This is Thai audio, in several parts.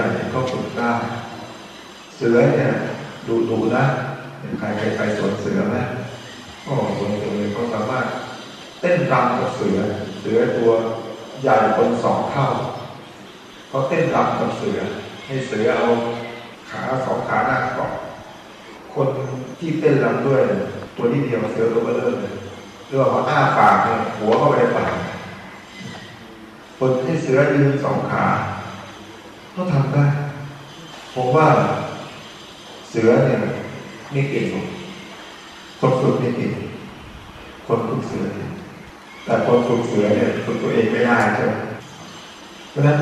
ญ่ก็ฝึกได้เสือเนี่ยดูดูนะใครใครไปสวนเสือไหมก็สวนเสือเขาสามารถเต้นรำกับเสือ เสือตัวใหญ่คนสองเท่าเขาเต้นรำกับเสือ ให้เสือเอาขาสองขาหน้าเกาะคนที่เต้นรำด้วย ตัวนี้เดียวเสือตัวเบลอเลยเรียกว่าอ้าปากเนี่ยหัวเข้าไปในปากคนให้เสือยืนสองขา ก็ทำได้ ผมว่าเสือเนี่ยไม่เก่งคนฝึกไม่เก่งคนฝึกเสือแต่คนฝึกเสือเนี่ยฝึกตัวเองไม่ได้ใช่ไหมเพราะฉะนั้น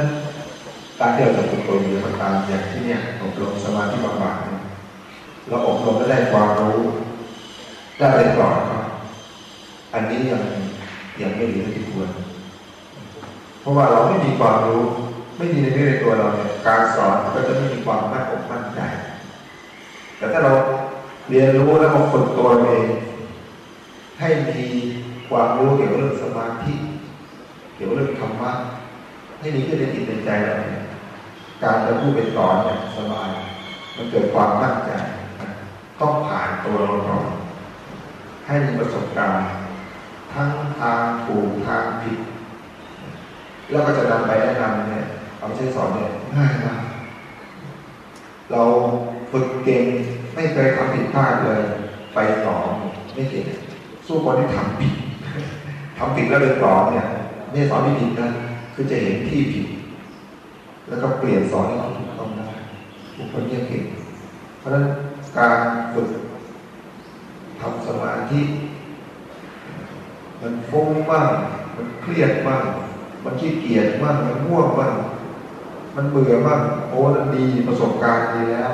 การที่เราจะฝึกตัวเองมันตามอย่างที่เนี่ยอบรมสมาธิบำบัดเราอบรมแล้วได้ความรู้ ได้อะไรก่อนครับอันนี้ยังยังไม่ดีเท่าที่ควร เพราะว่าเราไม่มีความรู้ ไม่มีในเรื่องในตัวเราเนี่ยการสอนก็จะไม่มีความมั่นอกมั่นใจ แต่ถ้าเราเรียนรู้แล้วมาฝึกตัวเองให้มีความรู้เกี่ยวกับเรื่องสมาธิเกี่ยวกับเรื่องธรรมะให้มีขึ้นในจิตในใจเราเนี่ยการจะพูดเป็นสอนเนี่ยสบายมันเกิดความมั่นใจต้องผ่านตัวเราก่อนให้มีประสบการณ์ ทั้งทางถูกทางผิด แล้วก็จะนำไปแนะนำเนี่ย เอาใช้สอนเนี่ยง่ายมากเราฝึกเก่งไม่เคยทำผิดพลาดเลย ไปสอนไม่เก่งสู้คนที่ทำผิดทำผิดแล้วไปสอนเนี่ยไม่สอนที่ผิดนะคือจะเห็นที่ผิด แล้วก็เปลี่ยนสอนให้ถูกต้องได้ทุกคนเนี่ยเก่งเพราะฉะนั้นการฝึกทำสมาธิมันฟุ้งบ้างมันเครียดบ้างมันขี้เกียจบ้างมันง่วงบ้าง มันเบื่อบ้างโอ้มันดีประสบการณ์ดีแล้ว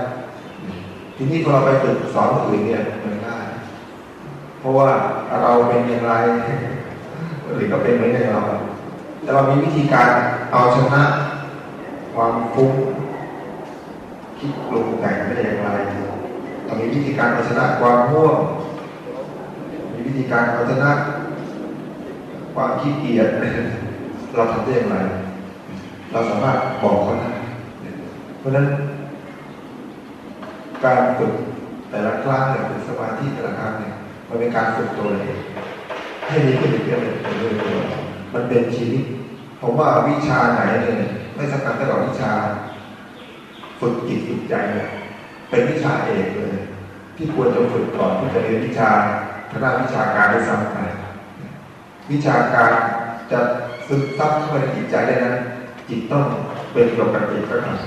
ทีนี้พอเราไปฝึกสอนคนอื่นเนี่ยมันง่ายเพราะว่าเราเป็นอย่างไรหรือก็เป็นเหมือนอย่างเรา แต่เรามีวิธีการเอาชนะความฟุ้งคิดปรุงแต่งได้อย่างไรเรามีวิธีการเอาชนะความง่วงมีวิธีการเอาชนะความขี้เกียจเราทำได้อย่างไร เราสามารถบอกเขาได้เพราะฉะนั้น การฝึกแต่ละครั้งเนี่ยฝึกสมาธิแต่ละครั้งเนี่ยมันเป็นการฝึกตัวเองให้มีขึ้นเรื่อยๆเรื่อยๆมันเป็นชีวิตผมว่าวิชาไหนเนี่ยไม่สำคัญเท่ากับวิชา ฝึกจิตฝึกใจเนี่ยเป็นวิชาเอกเลย ที่ควรจะฝึกก่อนที่จะเรียนวิชาทางด้านวิชาการได้ซ้ำไปวิชาการจะซึมซับเข้าไปในจิตใจได้นั้น จิตต้องเป็นปกติก็ตาม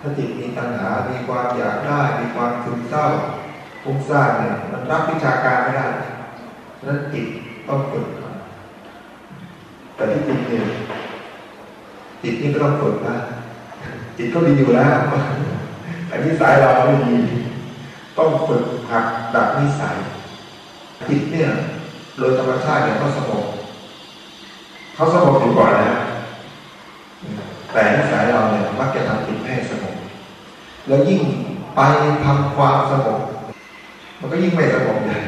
ถ้าจิตมีตัณหา มีความอยากได้ มีความซึมเศร้าฟุ้งซ่านเนี่ยมันรับวิชาการไม่ได้นั้นจิตต้องฝึกแต่ที่จริงเนี่ยจิตนี่ก็ต้องฝึกนะจิตก็ดีอยู่แล้วแต่นิสัยเราไม่ดีต้องฝึกหักดับนิสัยจิตเนี่ยโดยธรรมชาติเนี่ยเขาสงบเขาสงบอยู่ก่อนแล้ว แต่นิสัยเราเนี่ยมักจะทำจิตให้สงบแล้วยิ่งไปทำความสงบมันก็ยิ่งไม่สงบเลย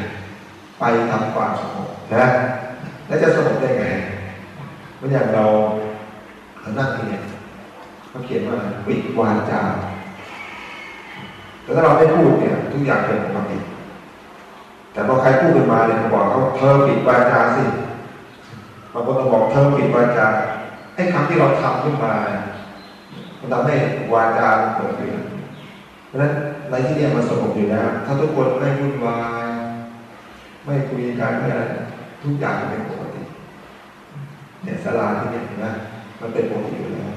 ไปทำความสงบนะแล้วจะสงบได้ไงเมื่ออย่างเราเรานั่งเนี่ยเขาเขียนว่าปิดวาจาแต่ถ้าเราไม่พูดเนี่ย ทุกอย่างเป็นปกติแต่พอใครพูดขึ้นมาเนี่ยบอกเขาเธอปิดวาจาสิบางคนก็บอกเธอปิดวาจา ไอ้คำที่เราทำขึ้นมามันทำให้วาจาเปิดขึ้นเพราะฉะนั้นในที่นี้มันสงบอยู่แล้วถ้าทุกคนไม่วุ่นวายไม่คุยกันไม่อะไรทุกอย่างเป็นปกติเนี่ยสลาที่นี่นะมันเป็นปกติอยู่แล้ว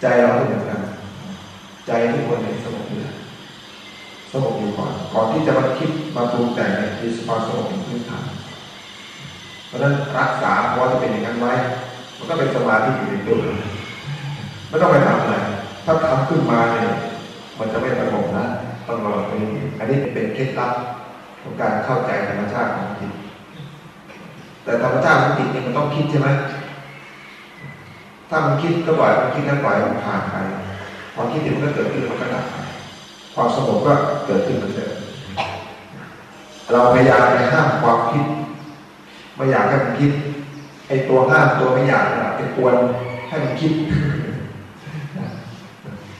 ใจเราก็เหมือนกันใจทุกคนเนี่ยสงบอยู่สงบอยู่ก่อนก่อนที่จะมาคิดมาปรุงแต่งเนี่ยมีสภาวะสงบเป็นพื้นฐานเพราะฉะนั้นรักษาเพราะจะเป็นอย่างนั้นไว้มัน ก็เป็นสมาธิอยู่ในตัวไม่ต้องไปทำอะไรถ้าทำขึ้นมาเนี่ยมันจะไม่สงบนะต้องรอไปอันนี้เป็นเคล็ดลับของการเข้าใจธรรมชาติของจิตแต่ธรรมชาติของจิตนี่มันต้องคิดใช่ไหมถ้ามันคิดก็ปล่อยมันคิดแล้วปล่อยมันผ่านไปพอคิดเดี๋ยวมันก็เกิดขึ้นมันก็ดับความสงบก็เกิดขึ้นเหมือนเดิมเราพยายามไปห้ามความคิด ไม่อยากให้มันคิด ไอตัวห้ามตัวไม่อยากนะไปกวนให้มันคิด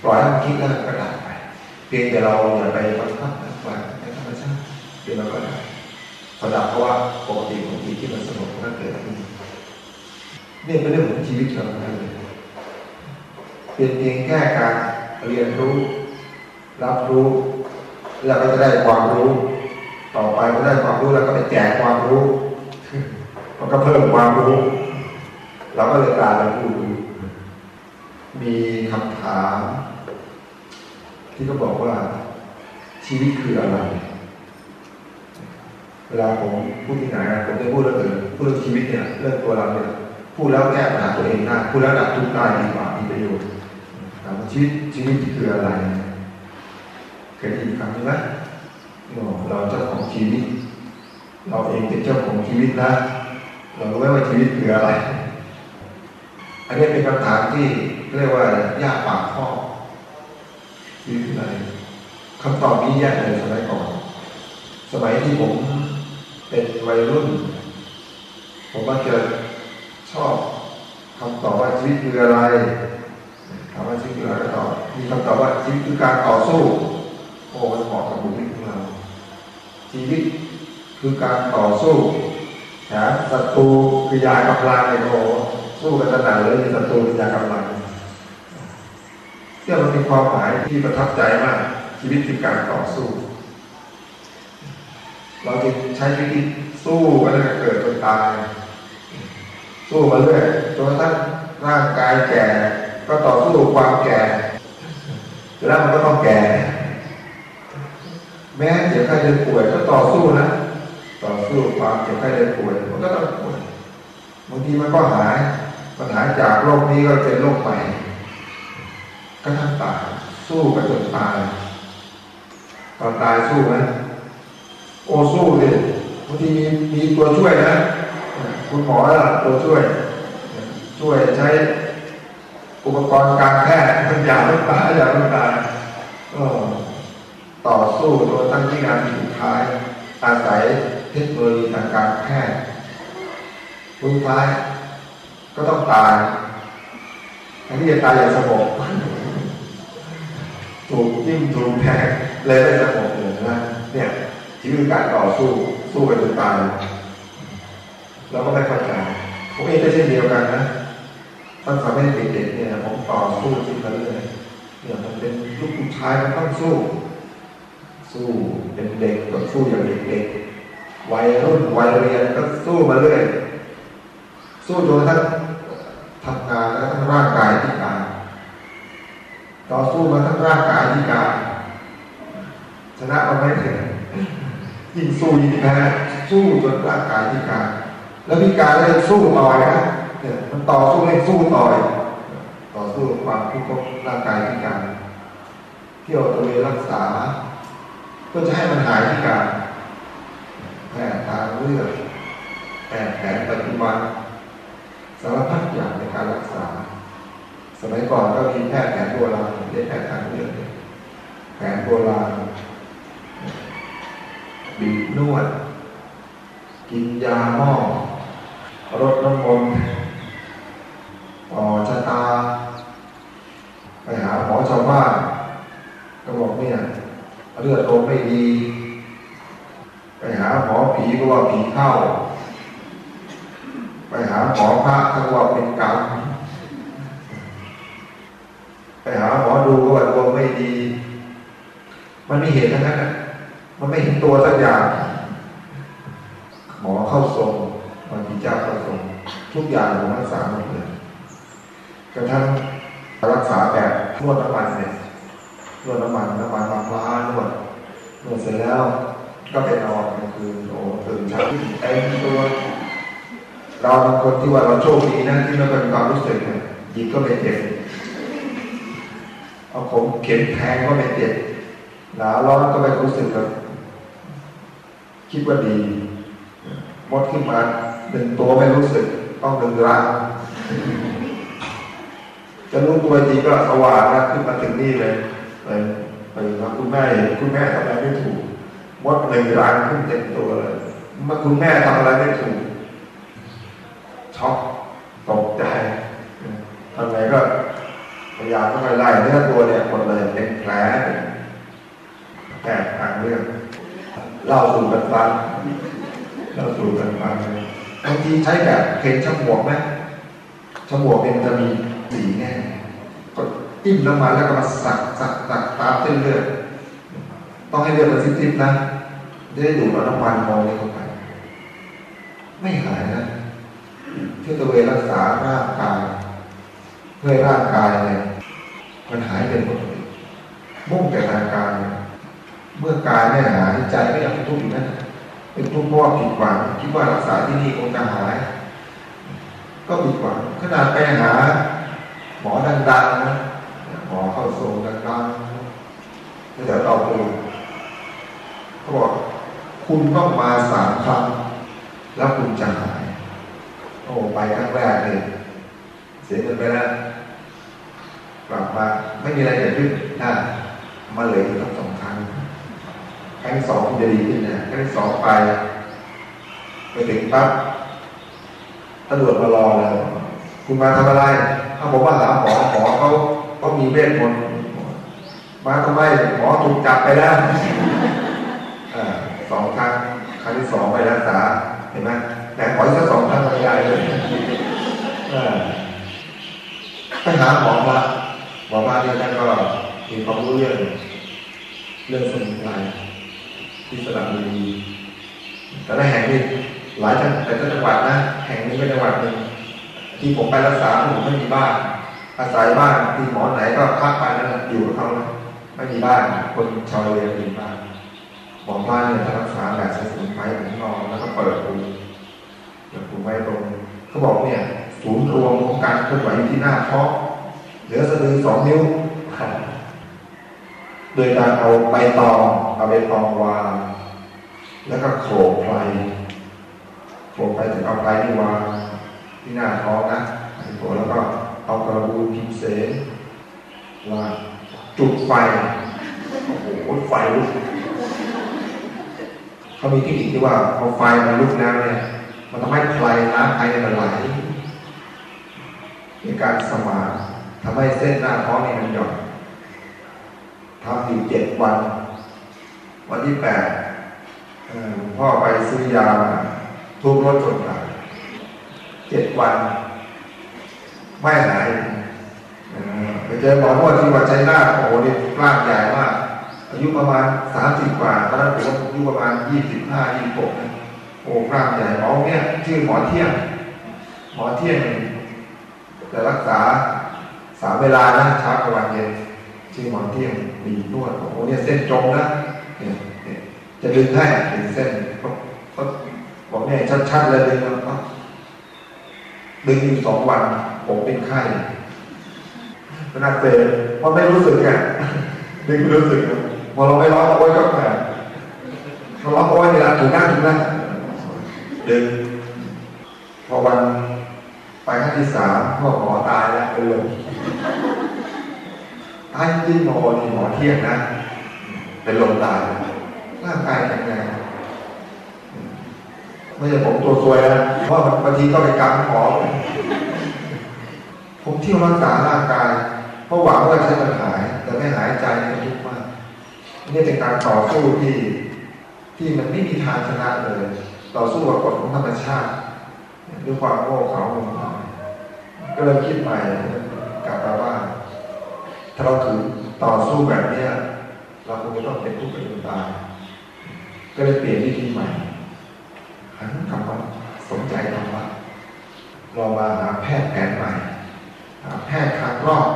ปล่อยให้มันคิดแล้วมันก็ดับไป เพียงแต่เราอย่าไปบังคับปล่อยให้ธรรมชาติเดี๋ยวมันก็ดับพอดับเพราะว่าปกติของจิตที่มันสงบมันก็เกิดขึ้นนี่เป็นเรื่องของชีวิตเราเลยเป็นเพียงแค่การเรียนรู้ รับรู้ แล้วก็จะได้ความรู้ ต่อไปก็ได้ความรู้แล้วก็ไปแจกความรู้ มันก็เพิ่มความรู้เราก็เลยกลายเป็นผู้รู้มีคำถามที่เขาบอกว่า ชีวิตคืออะไร เวลาผมพูดที่ไหนผมจะพูดเรื่องพูดเรื่องชีวิตเนี่ยเรื่องตัวเราเนี่ยพูดแล้วแก้ปัญหาตัวเองได้พูดแล้วดับทุกข์ได้ดีกว่ามีประโยชน์ถามว่าชีวิตชีวิตคืออะไรเคยได้ยินคำนี้ไหมเราเจ้าของชีวิต เราเองเป็นเจ้าของชีวิตนะ เรารู้ไหมว่าชีวิตคืออะไร อันนี้เป็นคำถามที่เรียกว่ายากปากข้อชีวิตคืออะไรคำตอบนี้ยากเลยสมัยก่อน สมัยที่ผมเป็นวัยรุ่น ผมมักจะชอบคำตอบว่าชีวิตคืออะไรถามว่าชีวิตคืออะไรก็ตอบมีคำตอบว่าชีวิตคือการต่อสู้โอ้มันเหมาะกับบุคลิกของเราชีวิตคือการต่อสู้ นะศัตรูคือยากำลังเลยโอ้สู้กันขนาดเลยศัตรูคือยากำลังเนี่ยมันมีความหมายที่ประทับใจมากชีวิตคือการต่อสู้ เราจะใช้วิตสู้กันตั้งแต่เกิดจนตาย สู้มาเรื่อยจนกระทั่งร่างกายแก่ ก็ต่อสู้ความแก่แล้วมันก็ต้องแก่ แม้เจ็บไข้ได้ป่วยก็ต่อสู้นะ ต่อสู้ความเจ็บไข้ได้ป่วยมันก็ต้องป่วยบางทีมันก็หายปัญหาจากโรคนี้ก็เป็นโรคใหม่ก็ทั้งตายสู้กันจนตายตอนตายสู้ไหมโอ้สู้ดิบางทีมีตัวช่วยนะคุณหมอละตัวช่วย ช่วยใช้อุปกรณ์การแพทย์มันยากไม่ตายยากไม่ตายต่อสู้จนตั้งที่งานสุดท้าย อาศัย เทคโนโลยีทางการแพทย์สุดท้ายก็ต้องตายอันนี้จะตายอย่างสงบถูกยิ่งถูกแทงเลยได้สงบเลยนะเนี่ยชีวิตการต่อสู้สู้กันจนตายเราก็ไม่เข้าใจผมเองก็เช่นเดียวกันนะตอนสมัยเด็กๆเนี่ยผมต่อสู้ที่กันเลยเนี่ยมันเป็นลูกผู้ชายมันต้องสู้ สู้เป็นเด็กก็สู้อย่างเด็กๆ วัยรุ่นวัยเรียนก็สู้มาเรื่อย สู้จนทั้งทำงานแล้วทั้งร่างกายที่การต่อสู้มาทั้งร่างกายที่การชนะมาไม่ถึงยิ่งสู้ยิ่งแพ้สู้จนร่างกายที่การ แล้วพิการก็ยังสู้ต่อยนะเนี่ยมันต่อสู้ให้สู้ต่อยต่อสู้ความทุกข์ร่างกายพิการเที่ยวตระเวนรักษาเพื่อจะให้มันหายพิการ แพทย์ทางเลือกแพทย์แผนปัจจุบันสารพัดอย่างในการรักษา สมัยก่อนก็มีแพทย์แผนโบราณเรียกแพทย์ทางเลือกแผนโบราณบีบนวด กินยาหม้อรดน้ำมนต์ต่อชะตา ไปหาหมอชาวบ้านก็บอกเนี่ย เลือดลมไม่ดี หาหมอผีก็ว่าผีเข้า ไปหาหมอพระก็ว่าเป็นกรรมไปหาหมอดูก็ว่าดวงไม่ดี มันไมีเหตุทั้งนั้นมันไม่เห็นตัวสักอย่าง หมอเข้าทรงบางทีเจ้าเข้าทรงทุกอย่างผมรักษาหมดเลยกระทั่งรักษาแบบนวดน้ำมันเนี่ยนวดน้ำมันน้ำมันมะพร้าวนวดนวดเสร็จแล้ว ก็ไปนอนกลางคืนโอ้ตื่นเช้าที่เต็มตัวเราบางคนที่ว่าเราโชคดีนะที่เราเป็นความรู้สึกเนี่ยหยิบก็ไม่เจ็บเอาผมเข็มแทงก็ไม่เจ็บหนาวร้อนก็ไม่รู้สึกแบบคิดว่าดีมดขึ้นมาหนึ่งตัวไม่รู้สึก ต้องหนึ่งรังจะรู้ตัวจริงก็สว่างนะขึ้นมาถึงนี่เลยไปไปว่าคุณแม่คุณแม่ทำอะไรไม่ถูก มดหนึ่งรังขึ้นเต็มตัวเลยเมื่อคุณแม่ทำอะไรไม่ถูกช็อกตกใจทำไงก็พยายามต้องไปไล่เนื้อตัวเนี่ยหมดเลยเป็นแผลแตกทางเรื่องเล่าสู่กันฟังเล่าสู่กันฟังเลยบางทีใช้แบบเพลงฉมวกไหมฉมวกเป็นจะมีสีแง่ก็จิ้มน้ำมันแล้วก็มาสักสักสักตามเส้นเลือดต้องให้เลือดมันซิบๆนะ ได้ดูดน้ำมันมองเข้าไป ไม่หายนะที่ตัวเองรักษาร่างกายเพื่อร่างกายเนี่ยมันหายเป็นปกติมุ่งแต่ทางกายเมื่อกายไม่หายใจก็ยังเป็นทุกข์อยู่นั่นเป็นทุกข์เพราะผิดหวังคิดว่ารักษาที่นี่คงจะหาย ก็ผิดหวังขนาดไปหา หมอดังๆนะหมอเข้าทรงดังๆแล้วเดี๋ยวเราดูเขาบอก คุณต้องมาสามครั้งแล้วคุณจะหาย โอ้ไปครั้งแรกเลยเสียเงินไปแล้วกลับมาไม่มีอะไรเกิดขึ้นนะมาเลยต้องสองครั้งครั้งสองคุณจะดีขึ้นนะครั้งสองไปไปถึงปั๊บตำรวจมารอเลยคุณมาทำอะไรถ้าผมว่าหาหมอหมอเขาเขามีเวทมนต์มาทำไมหมอถูกจับไปแล้วส องครั้งครั้งที่สองไปรักษาเห็นไหมแต่ขออีกสักสองครั้งใหญ่เลยไปหาหมอมาหมอมาเนี่ยท่านก็มีความรู้เรื่องเรื่องสมุนไพรที่สระบุรีแต่ละแห่งนี่หลายจังแต่จังหวัดนะ แห่งนี้เป็นจังหวัดหนึ่งที่ผมไปรักษาผมไม่มีบ้าน อาศัยบ้านที่หมอไหนก็พักไปแล้วอยู่กับเขาไม่มีบ้าน คนชาวเรือมีบ้าน หมอบ้าเนี่ยรักษาแบบใช้สมุนไพรผมนอนแล้วก็เปิดปูเปิดปูไว้ตรงเขาบอกเนี่ยศูนย์รวมของการเคลื่อนไหวที่หน้าท้องเหลือสะดือสองนิ้วโดยการเอาใบตองเอาใบตองวาง แล้วก็โขกไพรโขกไปถึงเอาไพรนี่วางที่หน้าท้องนะโขลแล้วก็เอากระบูพิมเสนวางจุดไฟโอ้โหไฟลุก เขามีเทคนิคที่ว่าพอไฟมันลุกแล้วเนี่ย มันทำให้ไฟน้ำไฟมันไหลมีการสมานทำให้เส้นหน้าท้องนี่มันหย่อนทำอยู่เจ็ดวัน วันที่แปดพ่อไปซื้อยาทุบรถชนตายเจ็ดวัน ไม่หายไปเจอหมอนวดที่วัดชัยนาทโอ้โหนี่ร่างใหญ่มาก อายุประมาณสามสิบกว่าตอนนั้นผมอายุประมาณยี่สิบห้ายี่สิบหกโอ้ร่างใหญ่หมอเนี่ยชื่อหมอเที่ยงหมอเที่ยงจะรักษาสามเวลานะเช้ากับวันเย็นชื่อหมอเที่ยงมีนวดโอ้เนี่ยเส้นจมนะเนี่ยจะดึงให้ดึงเส้นเขาบอกเนี่ยชัดๆเลยดึงแล้วก็ดึงอยู่สองวัน ผมเป็นไข้ขนาดเตะเพราะไม่รู้สึกไงดึงไม่รู้สึก พอเราไม่ร้องโอ้ยก็แผลเราร้องโอ้ยนี่ละถูกหน้าถูกหน้าดึงพอวันไปครั้งที่สามพ่อหมอตายแล้วเป็นลมตายจริงหมอนี่หมอเที่ยงนะ เป็นลมตายร่างกายแข็งแรงไม่ใช่ผมตัวซวยนะเพราะบางทีก็ไปกำหมอผมเที่ยวรักษาร่างกายเพราะหวังว่าจะมันหาย แต่ไม่หายใจมันทุกข์มาก นี่เป็นการต่อสู้ที่ที่มันไม่มีทางชนะเลยต่อสู้กับกฎของธรรมชาติด้วยความโง่เขลาของเขาก็เลยคิดใหม่กลับมาว่า ถ้าเราถือต่อสู้แบบเนี้ยเราคงจะต้องเป็นทุกข์เป็นตายก็เลยเปลี่ยนวิธีใหม่หันกลับมาสนใจธรรมะเรามาหาแพทย์แผนใหม่หาแพทย์ทางรอบ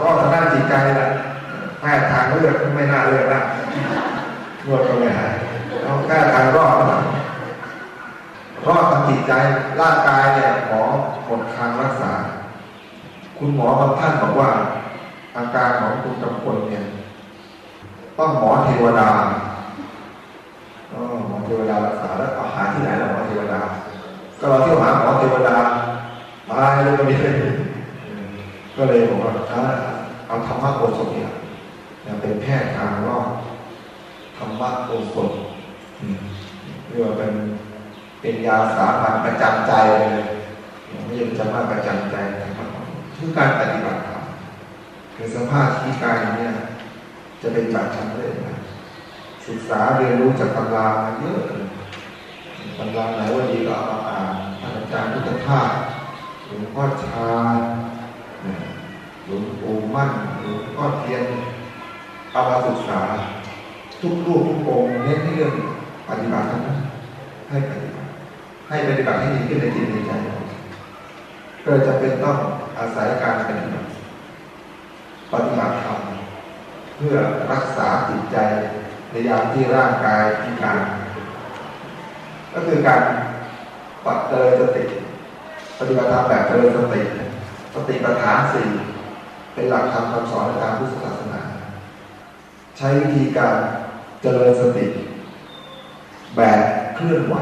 รอดทางด้านจิตใจแหละ แพทย์ทางเลือกไม่น่าเลือกนะนวดก็ไม่หายเอาแค่ทางรอดรอดทางจิตใจร่างกายเนี่ยหมอหมดทางรักษา คุณหมอบางท่านบอกว่า อาการของคุณกำพลเนี่ยต้องหมอเทวดาหมอเทวดารักษาแล้วเอาหาที่ไหนล่ะหมอเทวดา ก็เราเที่ยวหาหมอเทวดาตายเลยก็มีเลยก็เลยบอกว่าเอาธรรมะโอสถเนี่ย เป็นแพทย์ทางรอดธรรมะโอสถเรียกว่าเป็นเป็นยาสามัญประจำใจเลยไม่ใช่จะมาประจำใจนะครับคือการปฏิบัติธรรมคือสภาพที่กายเนี่ยจะเป็นแบบชั้นเลยนะศึกษาเรียนรู้จากตำราเยอะเลยตำราไหนว่าดีก็เอามาอ่านอาจารย์พุทธทาสหลวงพ่อชาหลวงปู่มั่นหลวงพ่อเทียน เอามาศึกษา ทุกรูปทุกองค์เน้นเรื่องปฏิบัติทั้งนั้นให้ปฏิบัติ ให้ปฏิบัติให้ดีขึ้นในจิตในใจก็จะเป็นต้องอาศัยการปฏิบัติปฏิบัติธรรมเพื่อรักษาจิตใจในยามที่ร่างกายพิการ ก็คือการปัดเจริญสติ ปฏิบัติธรรมแบบเจริญสติ สติปัฏฐานสี่เป็นหลักธรรมคำสอนในทางพุทธศาสนา ใช้วิธีการเจริญสติ แบบเคลื่อนไหว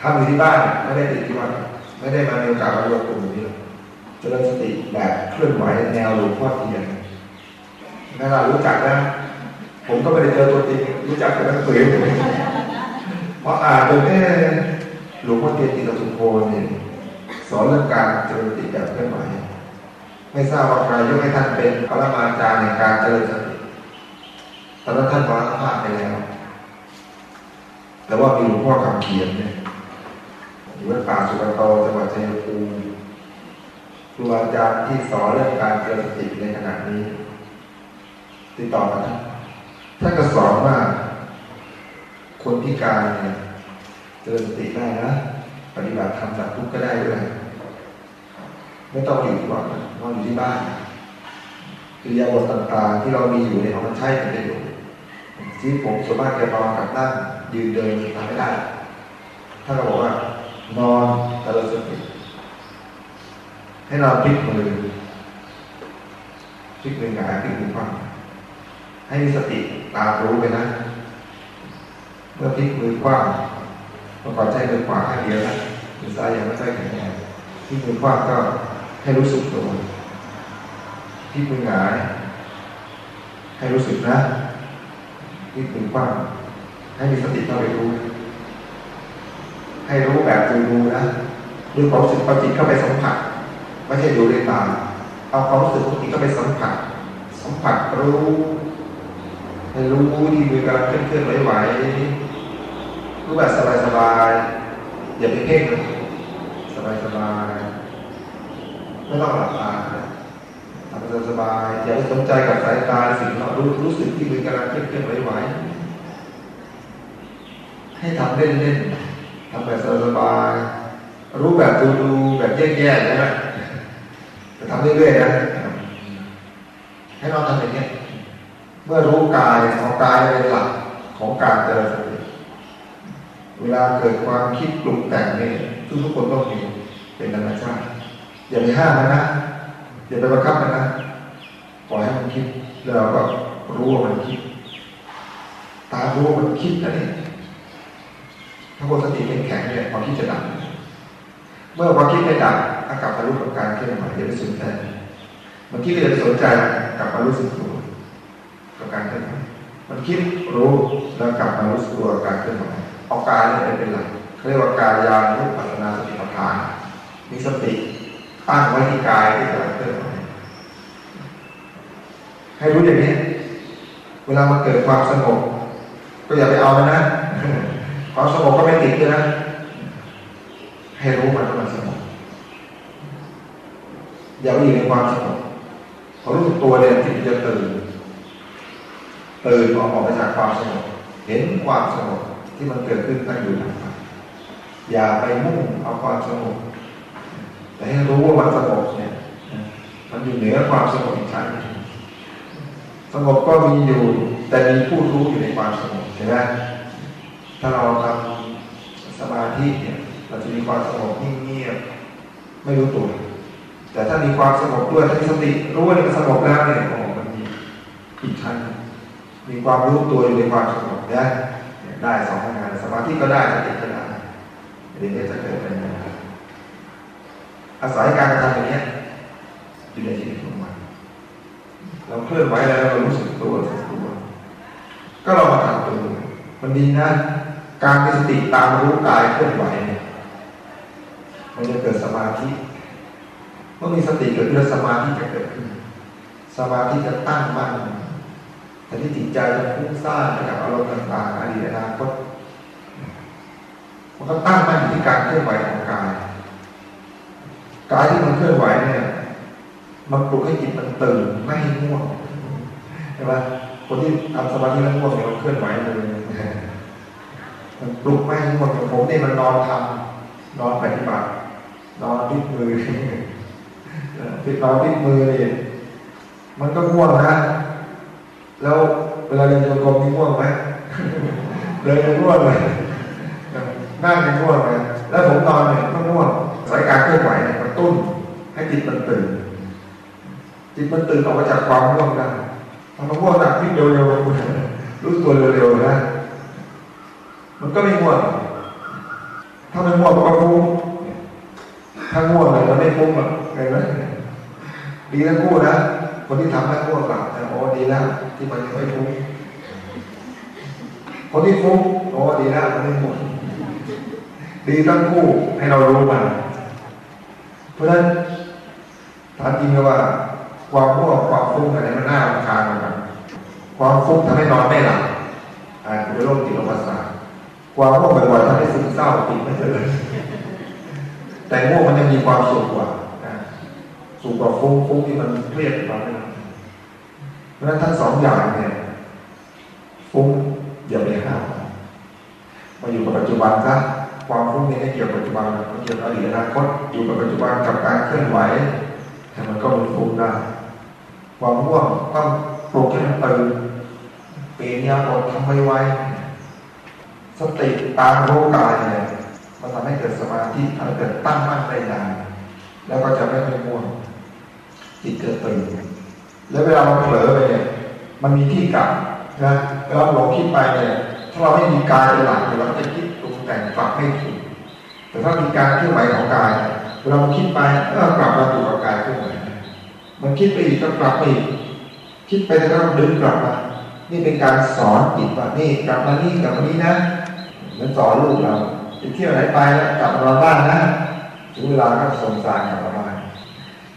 ทำอยู่ที่บ้านไม่ได้ติดที่วัดไม่ได้มาในโอกาสมารวมกลุ่มนี้เจริญสติแบบเคลื่อนไหวแนวหลวงพ่อเทียนถ้าเรารู้จักนะผมก็ไม่ได้เจอตัวจริงรู้จักแต่หนังสือเพราะอ่านโดูแค่หลวงพ่อเทียนติตสุโภเนี่ยสอนเรื่องการเจริญสติแบบเคลื่อนไหวไม่ทราบว่าใครยกให้ท่านเป็นปรมาจารย์ในการเจริญสติ ตอนนั้นท่านมรณภาพไปแล้ว แต่ว่ามีหลวงพ่อคำเขียนเนี่ยอยู่วัดป่าสุกโตจังหวัดชัยภูมิครูอาจารย์ที่สอนเรื่องการเจริญสติในขณะนี้ ติดต่อมาท่านท่านก็สอนว่าคนพิการเนี่ยเจริญสติได้นะปฏิบัติทำจากทุกก็ได้ด้วยไม่ต้องอยู่ที่วัดนอนอยู่ที่บ้านกิริยาบทต่างๆ ที่เรามีอยู่ในของมันใช้กันได้อยู่ ชีวิตผมส่วนมากจะนอนกับนั่งยืนเดินทำไม่ได้ ถ้าเราบอกว่านอนเริญสติให้นอนพลิกมือพลิกมือหงายพลิกมือคว่ำให้มีสติตามรู้ไปนะ เมื่อพลิกมือคว่ำเมื่อก่อนใช้มือขวาข้างเดียวนะมือซ้ายยังไม่ค่อยแข็งแรงพลิกมือคว่ำก็ให้รู้สึกตัวพลิกมือหงายให้รู้สึกนะ พลิกมือคว่ำให้มีสติเข้าไปรู้ ให้รู้แบบดูดูนะดูความรู้สึกความจิตเข้าไปสัมผัสไม่ใช่ดูด้วยตาเอาความรู้สึกของจิตเข้าไปสัมผัส สัมผัสรู้ให้รู้ที่มือกำลังเคลื่อนเคลื่อนไหวไหวรู้แบบสบายสบายอย่าไปเพ่งสบายสบายไม่ต้องหลับตา ทำสบายอย่าไปสนใจกับสายตาสิ่งเรารู้รู้สึกที่มือกำลังเคลื่อนไหวไหวให้ทำเล่นเล่นทำแบบสบายรู้แบบดูดูแบบแย่ๆนะจะทำเรื่อยๆนะให้เราทำอย่างนี้เมื่อรู้กายของกายเป็นหลักของการเจริญสติเวลาเกิดความคิดปรุงแต่งนี่ทุกทุกคนต้องมีเป็นธรรมชาติอย่าไปห้ามนะ อย่าไปบังคับมันนะปล่อยให้มันคิดแล้วเราก็รู้ว่ามันคิด ตารู้ว่ามันคิดนะนี่ถ้าคนสติเป็นแข็งเนี่ยความคิดจะดับเมื่อความคิดไม่ดับกลับมารู้กับการเคลื่อนไหวอย่าไปสนใจมันคิดเลยสนใจกลับมารู้สึกตัวกับการเคลื่อนไหวมันคิดรู้แล้วกลับมารู้สึกตัวกับการเคลื่อนไหวเอากายนี่เป็นหลักเขาเรียกว่ากายานุปัสสนาสติปัฏฐานมีสติ ตั้งไว้ที่กายที่กำลังเคลื่อนไหวให้รู้อย่างนี้ เวลามันเกิดความสงบก็อย่าไปเอามันนะความสงบก็ไม่ติดด้วยนะให้รู้มันว่ามันสงบอย่าไปอยู่ในความสงบพอรู้สึกตัวเนี่ยจิตจะตื่นตื่นออกมาจากความสงบเห็นความสงบที่มันเกิดขึ้นตั้งอยู่อย่าไปมุ่งเอาความสงบ แต่ให้รู้ว่ามันสงบเนี่ยมันอยู่เหนือความสงบอีกชั้นสงบก็มีอยู่ แต่มีผู้รู้อยู่ในความสงบใช่ไหมถ้าเราทำสมาธิเนี่ยเราจะมีความสงบนิ่งเงียบไม่รู้ตัว แต่ถ้ามีความสงบด้วยถ้ามีสติรู้ว่ามันสงบแล้วเนี่ยโอ้มันมีอีกชั้นมีความรู้ตัวอยู่ในความสงบได้ได้สองงานสมาธิก็ได้สติก็ได้เดี๋ยวจะเกิดเป็น อาศัยการกระทำอย่างนี้อยู่ในชีวิตของมันเราเคลื่อนไหวแล้วเรารู้สึกตัวรู้สึกตัวก็เรามาทำตัวมันดีนะ การมีสติตามรู้กายเคลื่อนไหวเนี่ยมันจะเกิดสมาธิเมื่อมีสติเกิดขึ้นสมาธิจะเกิดขึ้นสมาธิจะตั้งมั่นแต่ที่จิตใจจะพุ่งซ่านไปกับอารมณ์ต่างๆอดีตอนาคตมันก็ตั้งมั่นอยู่ที่การเคลื่อนไหวของกาย กายที่มันเคลื่อนไหวเนี่ย มันปลุกให้จิตมันตื่นไม่ให้ง่วงใช่ไหมคนที่ทำสมาธิแล้วง่วงเนี่ยมันเคลื่อนไหวเลยมันปลุกไม่ให้ง่วงอย่างผมเนี่ยมันนอนทำนอนปฏิบัตินอนพิดมือพิดนอนพิดมือเนี่ยมันก็ง่วงนะ แล้วเวลาเรียนโยกมนี่ง่วงไหมเลยง่วงเลยนั่งง่วงเลยแล้วผมนอนเนี่ยก็ง่วงสายการเคลื่อนไหวเนี่ย ตุ้น ให้จิตมันตื่นจิตมันตื่นออกมาจากความง่วงได้ทำมาง่วงหนักพิดเร็วๆรู้ตัวเร็วๆนะมันก็ไม่ง่วงถ้ามันง่วงก็ฟุ้งถ้าง่วงเลยมันไม่ฟุ้งหรอกไงไหมดีทั้งคู่นะคนที่ทำให้ง่วงหลับโอ้ดีแล้วที่มันยังไม่ฟุ้งคนที่ฟุ้งโอ้ดีแล้วมันไม่ง่วงดีทั้งคู่ให้เรารู้มัน เพราะฉะนั้นถามจริงว่า ความง่วความฟุ้งอะไรมันน่ารำคาญกันความฟุ้งทำให้นอนไม่หลับอ่าจจะเป็นโรคจิตประสาทความง่วงบ่อยๆทำให้ซึมเศร้าติดไม่เจริญแต่ง่วงมันยังมีความสุขกว่าสุขกว่าฟุ้งฟุ้งที่มันเครียดเราไม่เพราะฉะนั้นทั้งสองอย่างเนี่ยฟุ้งอย่าไปห้ามมาอยู่กับปัจจุบันซะ ความฟุ้งนี่ไม่เกี่ยวกับปัจจุบันมันเกี่ยวกับอดีตอนาคตอยู่กับปัจจุบันกับการเคลื่อนไหวแต่มันก็มันฟุ้งได้ความง่วงต้องปลุกให้มันตื่นเปลี่ยนยาบททำไวไวสติตามรู้กายเนี่ยมันทำให้เกิดสมาธิทำให้เกิดตั้งมั่นได้นานแล้วก็จะไม่ค่อยง่วงจิตเกิดตื่นแล้วเวลาเราเผลอไปเนี่ยมันมีที่กลับนะเวลาหลงคิดไปเนี่ยถ้าเราไม่มีกายเป็นหลักเราจะคิด แต่งฝักไม่ถูกแต่ถ้ามีการเคลื่อนไหวของกายเวลาเราคิดไปก็กลับมาดูกับกายเคลื่อนไหวมันคิดไปอีกก็กลับไปอีกคิดไปแล้วก็ดึงกลับมานี่เป็นการสอนจิตว่านี่กลับมานี่กลับมานี่นะมันสอนลูกเราไปเที่ยวไหนไปแล้วกลับมาบ้านนะถึงเวลาก็ส่งสารกลับมาบ้าน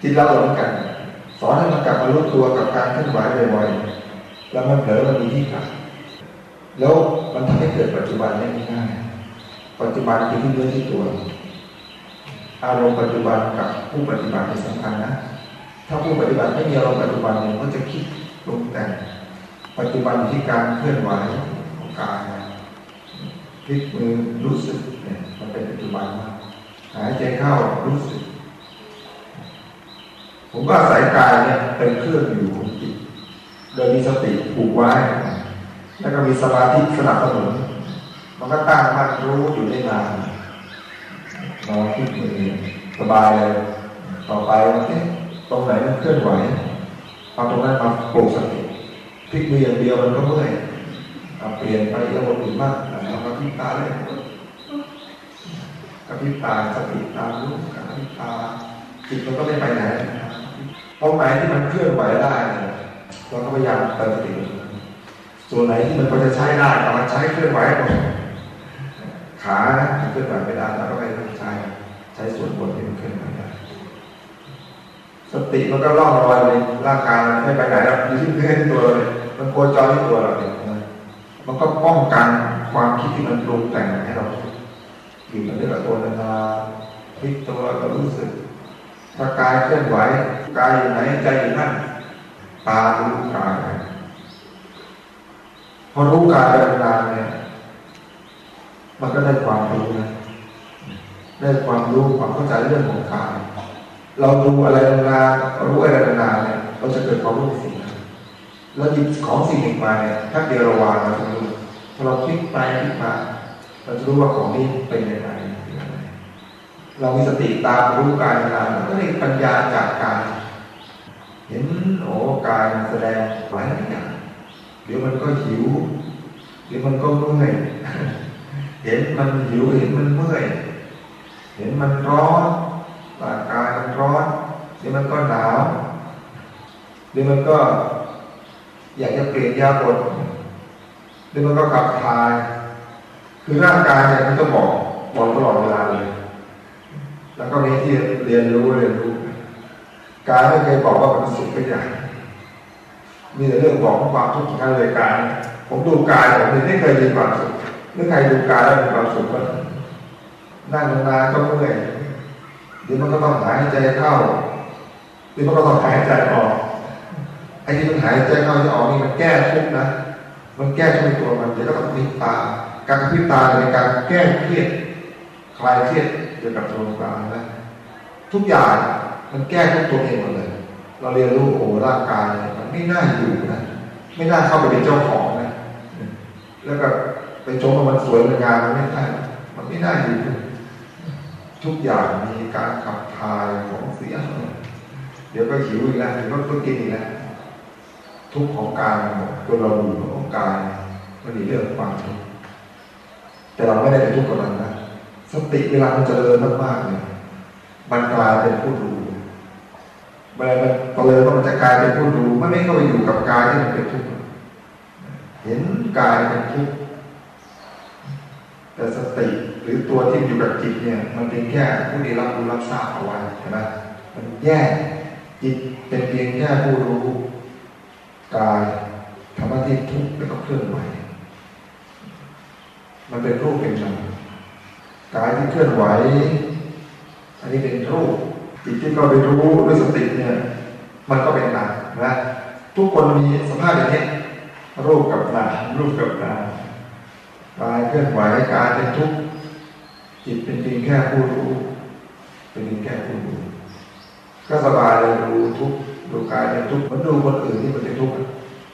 จิตเราเหมือนกัน สอนให้มันกลับมารู้ตัวกับการเคลื่อนไหวบ่อยๆแล้วมันเผลอมันมีที่กลับแล้วมันทำให้เกิดปัจจุบันได้ง่าย ปัจจุบันคือที่เนื้อที่ตัว อารมณ์ปัจจุบันกับผู้ปฏิบัติเป็นสำคัญนะ ถ้าผู้ปฏิบัติไม่มีอารมณ์ปัจจุบันเนี่ยก็จะคิดปรุงแต่งปัจจุบันที่การเคลื่อนไหวของกายพลิกมือรู้สึกเนี่ยมันเป็นปัจจุบันมากหายใจเข้ารู้สึก ผมก็อาศัยกายเนี่ยเป็นเครื่องอยู่ของจิตโดยมีสติผูกไว้ แล้วก็มีสมาธิสนับสนุน มันก็ตั้งมันรู้อยู่ได้นานนอนที่มือสบายเลยต่อไปตรงไหนมันเคลื่อนไหวเอาตรงนั้นมาปลูกสติพลิกมืออย่างเดียวมันก็เมื่อยเปลี่ยนไประบบอื่นบ้างเอามาพิจารณาเลยกระพริบตาสติตามรู้กระพริบตาจิตมันก็ไม่ไปไหนตรงไหนที่มันเคลื่อนไหวได้เราก็พยายามเติมสติส่วนไหนที่มันพอจะใช้ได้เราใช้เคลื่อนไหวหมด ขาเคลื่อนไหวไม่ได้เราก็ไปใช้ใช้ส่วนบนที่มันเคลื่อนไหวได้สติมันก็ล่องลอยในร่างกายไม่ไปไหนแล้วอยู่ที่เพื่อนตัวเลยมันโคจรที่ตัวเราเองมันก็ป้องกันความคิดที่มันปรุงแต่งให้เราอยู่กับเรื่องตัวนาพลิกตัวก็รู้สึกถ้ากายเคลื่อนไหวกายอยู่ไหนใจอยู่นั่นตารู้กายพอรู้กายไปนานเนี่ย มันก็ได้ความรู้นะได้ความรู้ความเข้าใจเรื่องของกายเราดูอะไรนานรู้อะไรนานเนี่ยเราจะเกิดความรู้สิ่งนั้นเราหยิบของสิ่งหนึ่งมาเนี่ยถ้าเดียวระวางเราจะรู้พอเราพลิกไปพลิกมาเราจะรู้ว่าของนี้เป็นยังไงเรามีสติตามรู้กายนานเราก็ได้ปัญญาจากกายเห็นโอ้กายแสดงหลายอย่างเดี๋ยวมันก็หิว เดี๋ยวมันก็เมื่อย เห็นมันหิวเห็นมันเมื่อย เห็นมันร้อนร่างกายมันร้อนเดี๋ยวมันก็หนาวเดี๋ยวมันก็ อยากจะเปลี่ยนยาบทเดี๋ยวมันก็ขับทาย คือร่างกายเนี่ยมันจะบอกบอกตลอดเวลาเลย แล้วก็มีที่เรียนรู้เรียนรู้กายไม่เคยบอกว่ามันสุขเป็นอย่างมีแต่เรื่องบอกความทุกข์ทั้งเลยกายผมดูกายผมไม่เคยมีความสุข มื่อใครดูกายแล้วมีความสุขก็นั่งนานก็เมื่อยเดี๋ยวมันก็ต้องหายใจเข้าเดี๋ยวมันก็ต้องหายใจออกไอ้ที่มันหายใจเข้าจะออกนี่มันแก้ทุกนะมันแก้ทุกตัวมันเดี๋ยวก็ต้องพิตา การพิตาในการแก้เครียดคลายเครียดเกี่ยวกับตัวกลางนะทุกอย่างมันแก้ทุกตัวเองหมดเลย เราเรียนรู้โอ้ร่างกายมันไม่น่าอยู่นะไม่น่าเข้าไปเป็นเจ้าของนะแล้วก็ ไปชมว่ามันสวยมันงามมันไม่ใช่มันไม่น่าอยู่ทุกอย่างมีการขับถ่ายของเสีย เดี๋ยวก็หิวอีกแล้วเดี๋ยวก็ต้องกินอีกแล้วทุกของกายตัวเราอยู่ของกายมันมีเรื่องความทุกข์แต่เราไม่ได้เป็นทุกข์กับมันนะสติเวลามันเจริญมากๆเนี่ยมันกลายเป็นผู้ดูเวลามันเจริญมันจะกลายเป็นผู้ดูมันไม่เข้าไปอยู่กับกายที่มันเป็นทุกข์เห็นกายเป็นทุกข์ แต่สติหรือตัวที่อยู่กับจิตเนี่ย มันเป็นแค่ผู้ที่รับรู้รับทราบเอาไว้ใช่ไหมมันแยกจิตเป็นเพียงแค่ผู้รู้กายทำหน้าที่ทุกข์แล้วก็เคลื่อนไหวมันเป็นรูปเป็นนามกายที่เคลื่อนไหว อันนี้เป็นรูปจิตที่เราไปรู้ด้วยสติเนี่ย มันก็เป็นนามนะทุกคนมีสภาพอย่างนี้รูปกับนามรูปกับนาม กายเคลื่อนไหวกายเป็นทุกข์จิตเป็นเพียงแค่ผู้รู้ เป็นเพียงแค่ผู้รู้ก็สบายเลยดูทุกข์ดูกายเป็นทุกข์มันดูคนอื่นที่มันเป็นทุกข์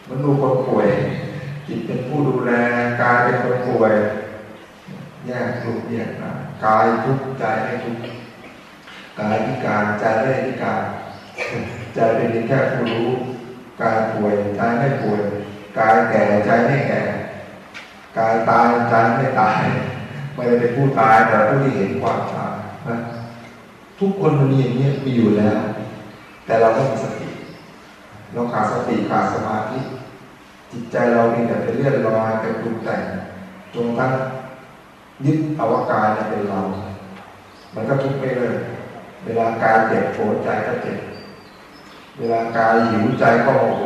มันดูคนป่วย จิตเป็นผู้ดูแลกายเป็นคนป่วย แยกทุกแยกนะกายทุกข์ใจไม่ทุกข์กายพิการใจไม่พิการใจเป็นแค่ผู้รู้กายป่วยใจไม่ป่วยกายแก่ใจไม่แก่ กายตายใจไม่ตายไม่ได้เป็นผู้ตายแต่ผู้ที่เห็นความตายนะทุกคนมันมีอย่างนี้มีอยู่แล้ว แต่เราต้องมีสติเราขาดสติขาดสมาธิจิตใจเราเองแต่เป็นเลื่อนลอยเป็นปรุงแต่งจนทั้งยึดอวกายเป็นเรา มันก็ทุกข์ไปเลย เวลากายเจ็บโผใจก็เจ็บเวลากายหิวใจก็โมโห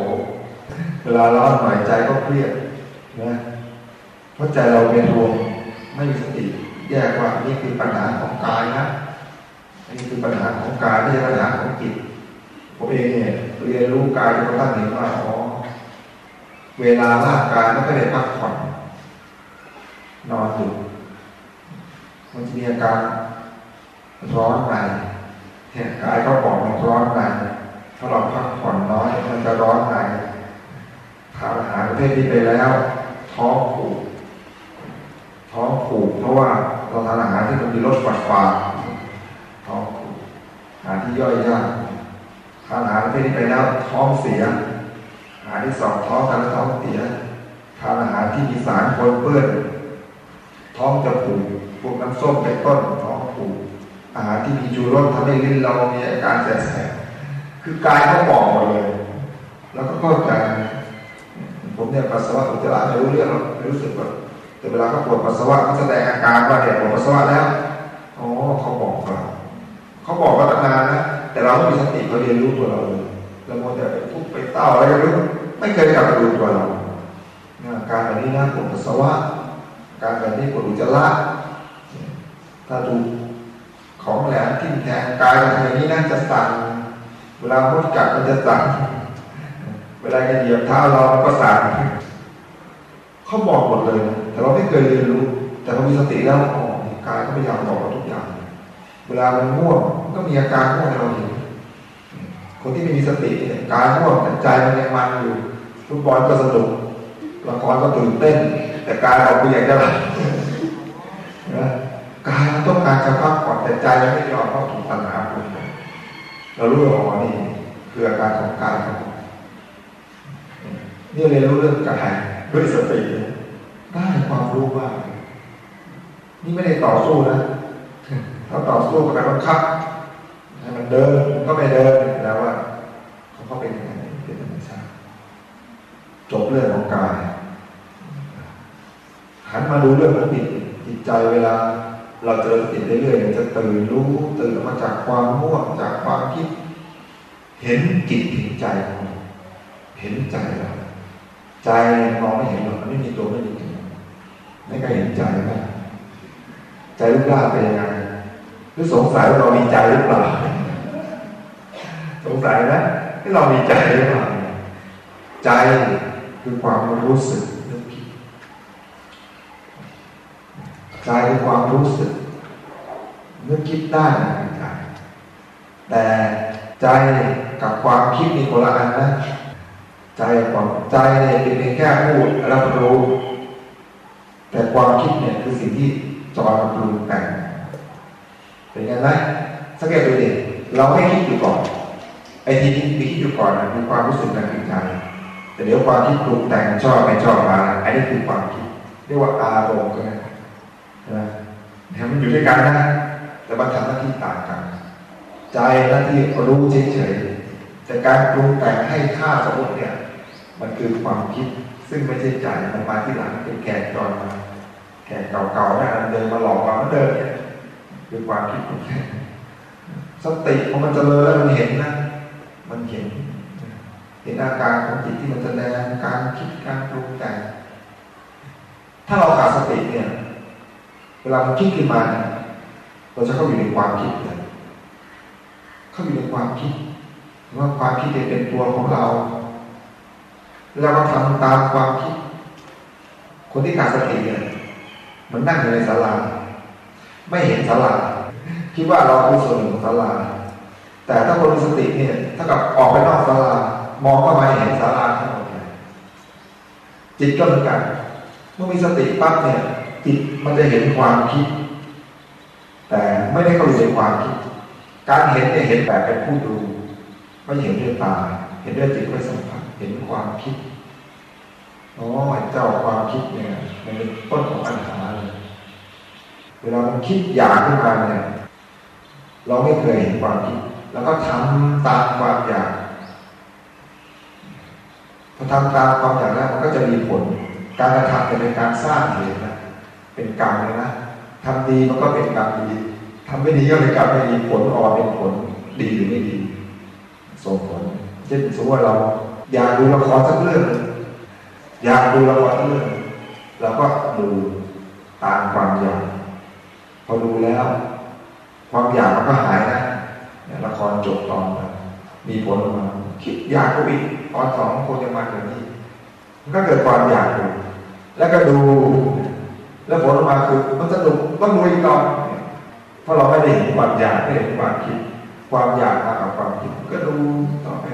เวลาร้อนหน่อยใจก็เครียดนะ เพราะใจเราเป็นรวมไม่มีสติ แยกว่านี่คือปัญหาของกายนะนี่คือปัญหาของกายไม่ใช่ปัญหาของจิตผมเองเนี่ยเรียนรู้กายจนกระทั่งเห็นว่าอ๋อเวลาร่างกายไม่ได้พักผ่อนนอนอยู่มันจะมีอาการร้อนในแห่กายก็บอกมันร้อนในถ้าเราพักผ่อนน้อยมันจะร้อนในทานอาหารประเภทนี้ไปแล้วท้องผูก ท้องผูกเพราะว่าเราทานอาหารที่มันมีรสฝาดฝาท้องผูกอาหารที่ย่อยยากทานอาหารประเภทนี้ไปแล้วท้องเสียอาหารที่สองท้องทานท้องเสียทานอาหารที่มีสารปนเปื้อนท้องจะผูกพวกน้ำส้มเป็นต้นท้องผูกอาหารที่มีจูรสทำให้ลิ้นเรามีอาการแสบคือกายเขาบอกหมดเลย แล้วก็เข้าใจผมเนี่ยปัสสาวะอุจจาระไม่รู้เรื่องไม่รู้สึกว่า แต่เวลาเขาปวดปัสสาวะเขาแสดงอาการว่าเนี่ยปวดปัสสาวะแล้วอ๋อเขาบอกเราเขาบอกว่าตั้งนานนะแต่เราไม่มีสติเราเรียนรู้ตัวเราเลยเราโมแต่ไปทุบไปเต้าอะไรก็รู้ไม่เคยกลับมาดูตัวเราการแบบนี้นะปวดปัสสาวะ การแบบนี้ปวดอุจจาระถ้าดูของแหลมทิ่มแทงกายมันอย่างนี้น่าจะสั่นเวลาพุดกัดมันจะสั่นเวลาจะเหยียบเท้าเราก็สั่น เขาบอกหมดเลย แต่เราไม่เคยเรียนรู้ แต่เรามีสติแล้วอ๋อกายก็พยายามบอกเราทุกอย่าง เวลามันง่วงก็มีอาการง่วงเราเห็นคนที่ไม่มีสติเนี่ยกายง่วงแต่ใจมันยังมันอยู่ฟุตบอลก็สนุกละครก็ตื่นเต้น แต่กายเราเปลี่ยนจะหลับกายมันต้องการจะพักผ่อนแต่ใจมันไม่ยอมเพราะถูกตัณหาปรุงเรารู้ว่าอ๋อนี่คืออาการของกายนี่เรียนรู้เรื่องกาย ด้วยสติได้ความรู้ว่านี่ไม่ได้ต่อสู้นะถ้าต่อสู้กับการบังคับให้มันเดินมันก็ไม่เดินแล้วว่าเขาก็เป็นอย่างนั้เป็นธรรมชาติจบเรื่องของกายหันมาดูเรื่องของจิตจิตใจเวลา เราเจอจิตเรื่อยๆจะตื่นรู้ตื่นมาจากความม่วงจากความคิด เห็นจิตเห็นใจเราเห็นใจเรา ใจมองไม่เห็นหรอกมันไม่มีตัวไม่มีตัวไม่ก็เห็นใจไหมใจรูปร่างเป็นยังไงหรือสงสัยว่าเรามีใจหรือเปล่าสงสัยนะที่เรามีใจหรือเปล่าใจคือความรู้สึกนึกคิดใจคือความรู้สึกนึกคิดได้ในใจแต่ใจกับความคิดมีคนละอันนะ ใจความใจเนี่ยเป็นเพียงแค่พูดรับรู้ แต่ความคิดเนี่ยคือสิ่งที่จอยปรุงแต่งเป็นไงไหมสังเกตดูดิเราไม่คิดอยู่ก่อนไอ้ที่มีคิดอยู่ก่อนคือความรู้สึกทางจิตใจแต่เดี๋ยวความคิดปรุงแต่งชอบไม่ชอบมาอันนี้คือความคิด เรียกว่าอารมณ์ก็ได้นะมันอยู่ด้วยกันนะแต่มันทำหน้าที่ต่างกัน ใจหน้าที่รู้เฉยๆแต่การปรุงแต่งให้ค่าสมมติเนี่ย มันคือความคิดซึ่งไม่ใช่ใจมันมาที่หลังเป็นแกนจอนมาแก่เก่าๆนะเดินมาหลอกเราเดินเนี่ยคือความคิดของแค่สติพอมันจเจริญแล้วมันเห็นนะมันเห็น เห็นอาการของจิตที่มันแสดงการคิดการปรุงแต่งถ้าเราขาดสติเนี่ย เวลามันคิดขึ้นมา เราจะเข้าอยู่ในความคิดเลยเข้าอยู่ในความคิดว่าความคิดเป็นตัวของเรา แล้วก็ทำตามความคิด คนที่ขาดสติเนี่ยมันนั่งอยู่ในศาลาไม่เห็นศาลาคิดว่าเราคือส่วนหนึ่งของศาลาแต่ถ้าคนมีสติเนี่ยถ้ากับออกไปนอกศาลามองเข้ามาเห็นศาลาทั้งหมดเลยจิตก็เหมือนกันเมื่อมีสติปั๊บเนี่ย จิตมันจะเห็นความคิด แต่ไม่ได้เข้าไปในความคิด การเห็นเนี่ยเห็นแบบเป็นผู้ดูไม่เห็นด้วยตา เห็นด้วยจิตไม่สัมผัสเห็นความคิด อ๋อเจ้าความคิดเนี่ยมันเป็นต้นของปัญหาเลยเวลามันคิดอยากขึ้นมาเนี่ย เราไม่เคยเห็นความคิด แล้วก็ทำตามความอยากพอทำตามความอยากแล้วมันก็จะมีผล การกระทำเป็นการสร้างเหตุนะ เป็นกรรมเลยนะทำดีมันก็เป็นกรรมดีทำไม่ดีก็เป็นกรรมไม่ดีผลออกเป็นผลดีหรือไม่ดีส่งผลเช่นสมมติว่าเราอยากดูละครสักเรื่องนึง อยากดูละครเรื่องเราก็ดูตามความอยากพอดูแล้ว ความอยากมันก็หายนะเนี่ยละครจบตอนมีผลออกมาคิดอยากก็อีกตอนสองคนจะมาแบบนี้มันก็เกิดความอยากอยู่แล้วก็ดู แล้วผลออกมาคือมันสนุกต้องดูอีกตอนเพราะเราไม่ได้เห็นความอยากไม่เห็นความคิด ความอยากมากับความคิดก็ดูต่อไป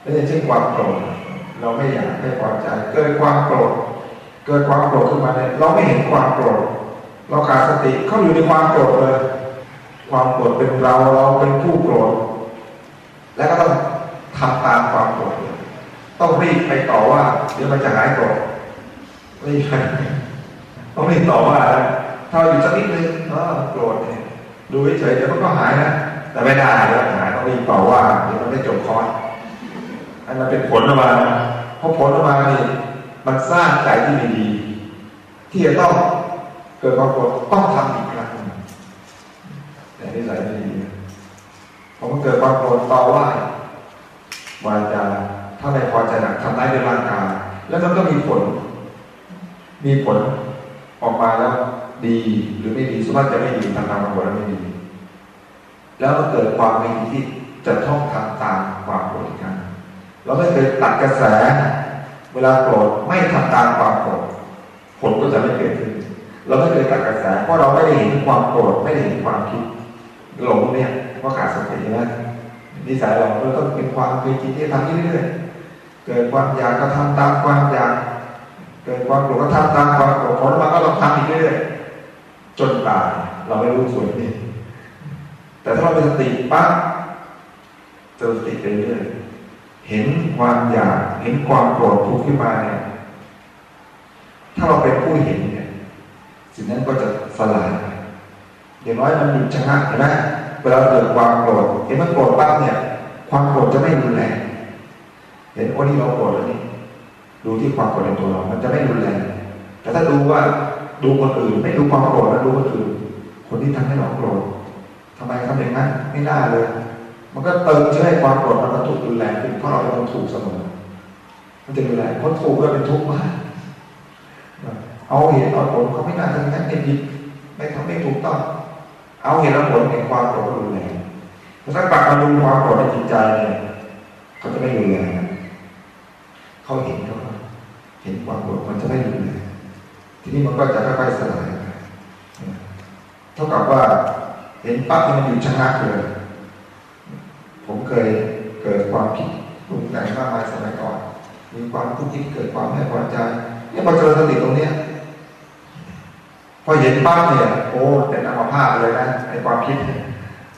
แล้วอย่างเช่นความโกรธ เราไม่อยากให้พอใจ เกิดความโกรธเกิดความโกรธขึ้นมาเนี่ยเราไม่เห็นความโกรธเราขาดสติเข้าอยู่ในความโกรธเลย ความโกรธเป็นเราเราเป็นผู้โกรธและก็ต้องทำตามความโกรธต้องรีบไปต่อว่าเดี๋ยวมันจะหายโกรธรีบไปต้องรีบต่อว่าถ้าอยู่สักนิดนึงเออโกรธเนี่ยดูเฉยๆเดี๋ยวมันก็หายนะแต่ไม่ได้แล้วหายต้องรีบต่อว่าเดี๋ยวมันไม่จบคอร์ส ให้มันเป็นผลออกมาเพอผลออกมานี่มันสร้างใจที่ไม่ดี ที่จะต้องเกิดความโกรธต้องทำอีกครั้งแต่นิสัยไม่ดีพอมันเกิดความโกรธต่อว่าวาจาถ้าไม่พอใจหนักทำร้ายในร่างกายแล้วมันก็มีผล มีผลออกมาแล้วดีหรือไม่ดีส่วนมากจะไม่ดีทำตามความโกรธแล้วไม่ดี แล้วก็เกิดความไม่ดีที่จะต้องทำตามความโกรธอีกครั้ง เราไม่เคยตัดกระแส เวลาโกรธไม่ทำตามความโกรธผลก็จะไม่เกิดขึ้น เราไม่เคยตัดกระแส เพราะเราไม่ได้เห็นความโกรธไม่ได้เห็นความคิดหลงเนี่ยเพราะขาดสตินะนิสัยเราเราต้องเป็นความเคยคิดที่ทำเรื่อยๆเกิดความอยากก็ทำตามความอยากเกิดความโกรธก็ทำตามความโกรธผลมาก็ต้องทำอีกเรื่อยๆจนตายเราไม่รู้ส่วนนี้แต่ถ้าเราเป็นสติปั๊บเจอสติไปเรื่อย เห็นความอยาก เห็นความโกรธทุกข์ขึ้นมาเนี่ย ถ้าเราเป็นผู้เห็นเนี่ย สิ่งนั้นก็จะสลายอย่างน้อยมันหยุดชะงักเห็นไหมเวลาเกิดความโกรธเห็นมันโกรธปั๊บเนี่ย ความโกรธจะไม่รุนแรงเห็นวันนี้เราโกรธแล้วนี่ดูที่ความโกรธในตัวเรา มันจะไม่รุนแรงแต่ถ้าดูว่าดูคนอื่น ไม่ดูความโกรธแล้วดูคนอื่น คนที่ทำให้เราโกรธทำไมทำอย่างนั้นไม่น่าเลย มันก็เติมชื้อให้ความโกรธมันก็ถูกรุนแรงขึ้นเพราะเราเป็นคนถูกเสมอ มันจะรุนแรงเพราะถูกก็เป็นทุกข์มากเอาเหตุเอาผลเขาไม่น่าทำงั้นไม่ผิดไม่ทำไม่ถูกต้อง เอาเหตุเอาผลในความโกรธรุนแรงเพราะถ้ากลับมาดูความโกรธในจิตใจเนี่ยเขาจะไม่รุนแรงเขาเห็นเขาเห็นความโกรธมันจะไม่รุนแรงทีนี้มันก็จะค่อยๆสลายเท่ากับว่าเห็นปั๊บมันอยู่ชะงักเลย ผมเคยเกิดความคิดปรุงแต่งมากมายสมัยก่อน มีความทุกข์ที่เกิดความไม่พอใจเนี่ยพอเจอสติตรงเนี้ยพอเห็นปั๊บเนี่ย โอ้เป็นอัมพาตเลยนะในความคิด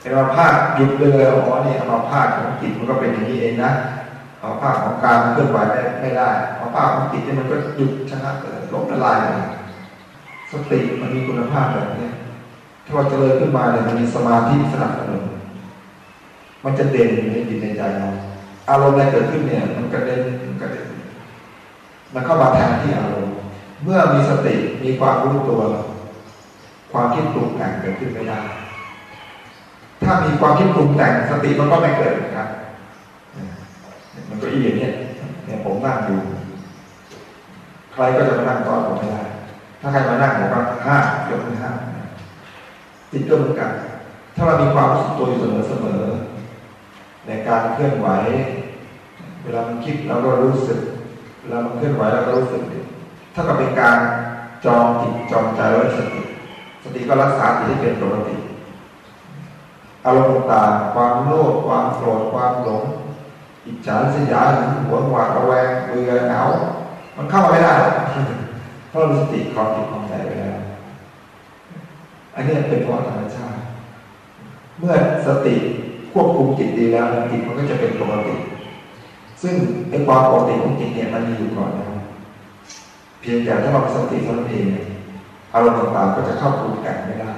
เป็นอัมพาตหยุดเลยอ๋อนี่อัมพาตของจิตมันก็เป็นอย่างนี้เองนะอัมพาตของการเคลื่อนไหวได้ไม่ได้อัมพาตของจิตเนี่ยมันก็หยุดชะงักเลยล้มละลายเลยสติมันมีคุณภาพแบบนี้ถ้าเราเจริญขึ้นมาเนี่ยมันมีสมาธิสนับสนุน มันจะเด่นในจิตในใจเราอารมณ์อะไรเกิดขึ้นเนี่ย มันกระเด็นมันกระเด็นมันเข้ามาแทนที่อารมณ์เมื่อมีสติมีความรู้ตัว ความคิดปรุงแต่งเกิดขึ้นไม่ได้ ถ้ามีความคิดปรุงแต่งสติมันก็ไม่เกิดนะครับมันก็อีอย่างนี้เนี่ยผมนั่งอยู่ใครก็จะมานั่งตอนผมไม่ได้ ถ้าใครมานั่งผมก็ห้ายกมือห้าจิตก็เหมือนกัน ถ้าเรามีความรู้สึกตัวอยู่เสมอเสมอ ในการเคลื่อนไหว เวลามันคิดเราก็รู้สึก เวลามันเคลื่อนไหวเราก็รู้สึกถ้ากับเป็นการจองจิตจองใจไว้สติ สติก็รักษาจิตให้เป็นปกติอารมณ์ต่างความโลภความโกรธความหลง อิจฉาสยาหึงหวงหวาดระแวงเบื่อหนามันเข้ามาไม่ได้เพราะเราสติคลองจิตคลองใจไปแล้วอันนี้เป็นเพราะธรรมชาติ เมื่อสติ ควบคุมจิตดีแล้วจิตมันก็จะเป็นปกติ ซึ่งไอ้ความปกติของจิตเนี่ยมันมีอยู่ก่อนนะเพียงแต่ถ้าเราสติเท่านั้นเองอารมณ์ต่างๆก็จะเข้าปรุงแต่งไม่ได้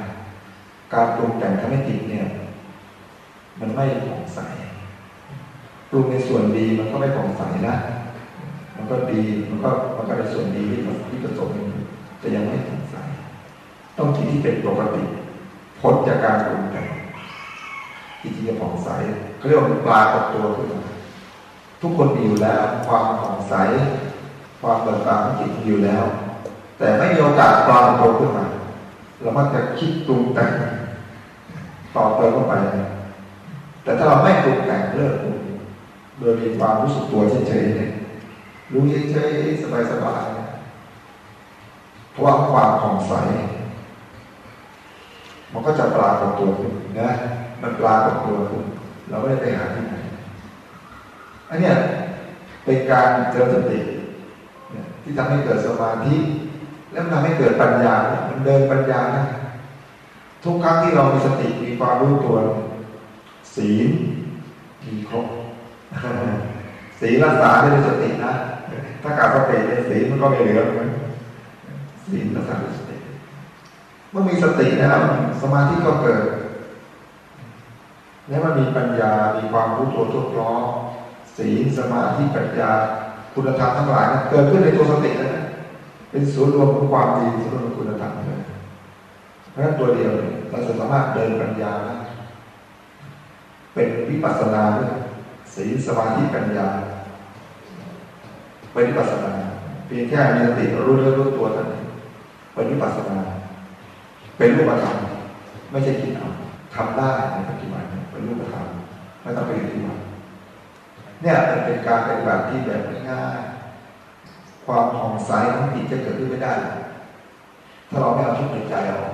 การปรุงแต่งทำให้จิตเนี่ย มันไม่ผ่องใสปรุงในส่วนดีมันก็ไม่ผ่องใสนะมันก็ดีมันก็มันก็ในส่วนดีที่ที่ประสบแต่ยังไม่ผ่องใสต้องจิตที่เป็นปกติพ้นจากการปรุงแต่ง จิตที่จะผ่องใสเขาเรียกว่าปลาตกตัวขึ้นมาทุกคนมีอยู่แล้ว ความผ่องใส ความเบิกบานของจิตมีอยู่แล้ว แต่ไม่มีโอกาสปลาตกตัวขึ้นมาเรามักจะคิดปรุงแต่งต่อเติมเข้าไป แต่ถ้าเราไม่ปรุงแต่งเลิกโดยมีความรู้สึกตัวเฉยๆเนี่ยรู้เฉยๆสบายๆเพราะว่าความผ่องใส มันก็จะปลากฏตัวขึ้นนะ มันปลากฏตัวขึ้นเราไม่ได้ไปหาที่ไหน อันนี้เป็นการเจริญสติที่ทำให้เกิดสมาธิ แล้วทำให้เกิดปัญญา มันเดินปัญญานะทุกครั้งที่เรามีสติมีความรู้ตัว ศีลมีครบศีลรักษาด้วยสตินะ ถ้าการสติในศีลมันก็ไม่เหลือเหมือนศีลรักษาด้วยสติ เมื่อมีสตินะครับสมาธิก็เกิด แล้วมันมีปัญญา มีความรู้ตัวทุกล้อศีลสมาธิปัญญา คุณธรรมทั้งหลายเกิดขึ้นในตัวสตินะเป็นศูนย์รวมของความดีศูนย์รวมของคุณธรรมเลยเพราะฉะนั้นตัวเดียวเราจะสามารถเดินปัญญาได้เป็นวิปัสสนาด้วยศีลสมาธิปัญญาเป็นวิปัสสนาเพียงแค่มีสติรู้เรื่องรู้ตัวเท่านั้นเป็นวิปัสสนา เป็นรูปธรรมไม่ใช่คิดเอาทำได้ในปัจจุบัน เป็นรูปธรรมไม่ต้องไปอยู่ที่วัดเนี่ยเป็นการปฏิบัติที่แบบง่ายความผ่องใสของจิตจะเกิดขึ้นไม่ได้ ถ้าเราไม่เอาทุกข์ในใจออก